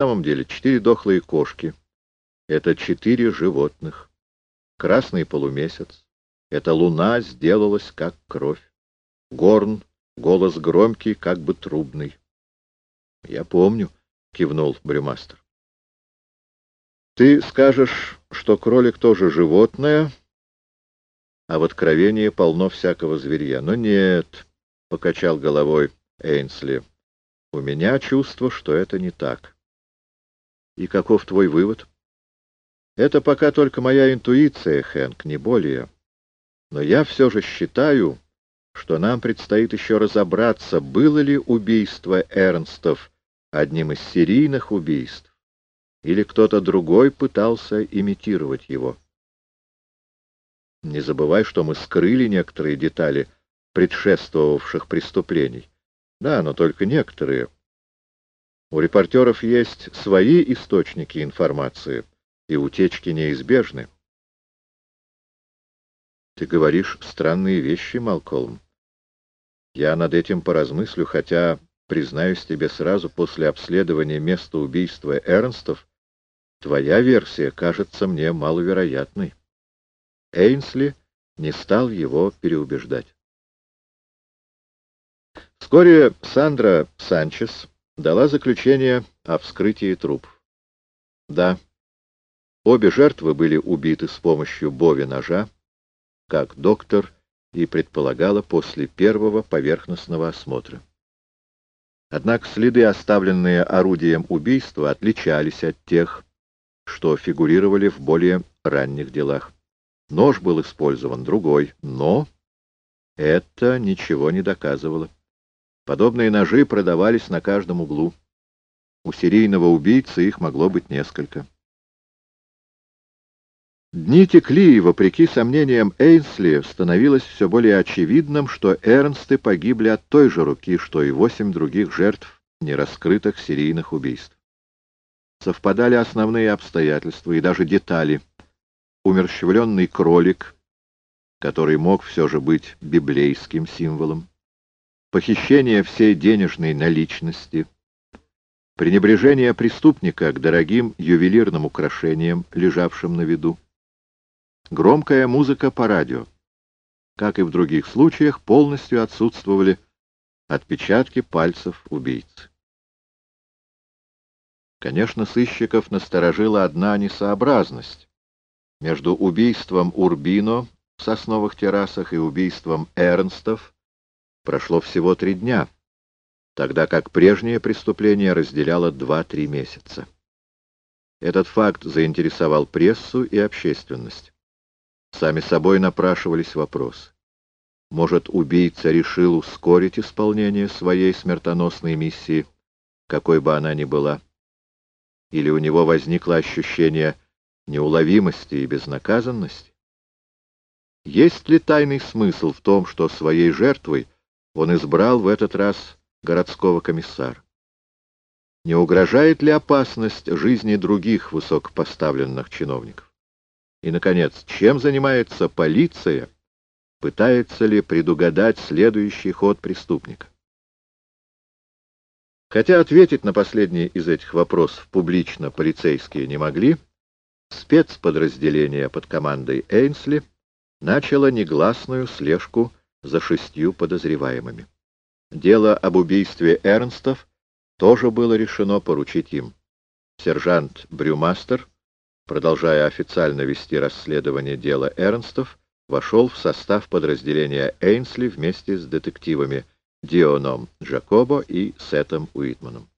Самом деле четыре дохлые кошки — это четыре животных. Красный полумесяц — это луна сделалась как кровь. Горн — голос громкий, как бы трубный. — Я помню, — кивнул Брюмастер. — Ты скажешь, что кролик тоже животное, а в откровении полно всякого зверья. Но нет, — покачал головой Эйнсли, — у меня чувство, что это не так. И каков твой вывод? Это пока только моя интуиция, Хэнк, не более. Но я все же считаю, что нам предстоит еще разобраться, было ли убийство Эрнстов одним из серийных убийств, или кто-то другой пытался имитировать его. Не забывай, что мы скрыли некоторые детали предшествовавших преступлений. Да, но только некоторые — у репортеров есть свои источники информации, и утечки неизбежны. Ты говоришь странные вещи, Малколм. Я над этим поразмыслю, хотя, признаюсь тебе сразу, после обследования места убийства Эрнстов, твоя версия кажется мне маловероятной. Эйнсли не стал его переубеждать. Вскоре Сандра Санчес дала заключение о вскрытии трупов. Да, обе жертвы были убиты с помощью бови-ножа, как доктор и предполагала после первого поверхностного осмотра. Однако следы, оставленные орудием убийства, отличались от тех, что фигурировали в более ранних делах. Нож был использован другой, но это ничего не доказывало. Подобные ножи продавались на каждом углу. У серийного убийцы их могло быть несколько. Дни текли, и, вопреки сомнениям Эйнсли, становилось все более очевидным, что Эрнсты погибли от той же руки, что и восемь других жертв нераскрытых серийных убийств. Совпадали основные обстоятельства и даже детали. Умерщвленный кролик, который мог все же быть библейским символом, похищение всей денежной наличности, пренебрежение преступника к дорогим ювелирным украшениям, лежавшим на виду, громкая музыка по радио. Как и в других случаях, полностью отсутствовали отпечатки пальцев убийцы. Конечно, сыщиков насторожила одна несообразность. Между убийством Урбино в сосновых террасах и убийством Эрнстов прошло всего три дня, тогда как прежнее преступление разделяло два-три месяца. Этот факт заинтересовал прессу и общественность. Сами собой напрашивались вопросы. Может, убийца решил ускорить исполнение своей смертоносной миссии, какой бы она ни была? Или у него возникло ощущение неуловимости и безнаказанности? Есть ли тайный смысл в том, что своей жертвой он избрал в этот раз городского комиссара. Не угрожает ли опасность жизни других высокопоставленных чиновников? И, наконец, чем занимается полиция? Пытается ли предугадать следующий ход преступника? Хотя ответить на последний из этих вопросов публично полицейские не могли, спецподразделение под командой Эйнсли начало негласную слежку за шестью подозреваемыми. Дело об убийстве Эрнстов тоже было решено поручить им. Сержант Брюмастер, продолжая официально вести расследование дела Эрнстов, вошел в состав подразделения Эйнсли вместе с детективами Дионом Джакобо и Сетом Уитманом.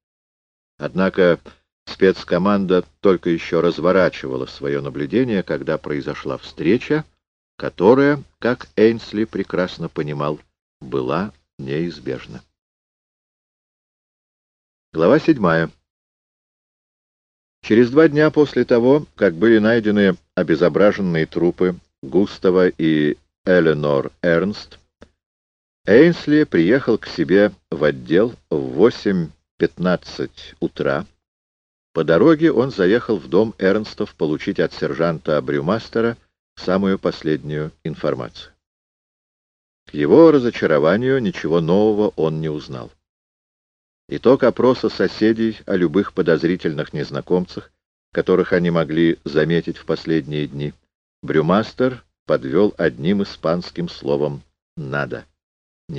Однако спецкоманда только еще разворачивала свое наблюдение, когда произошла встреча, которая, как Эйнсли прекрасно понимал, была неизбежна. Глава седьмая. Через два дня после того, как были найдены обезображенные трупы Густава и Эленор Эрнст, Эйнсли приехал к себе в отдел в 8.15 утра. По дороге он заехал в дом Эрнстов получить от сержанта Брюмастера самую последнюю информацию. К его разочарованию ничего нового он не узнал. Итог опроса соседей о любых подозрительных незнакомцах, которых они могли заметить в последние дни, Брюмастер подвел одним испанским словом «надо».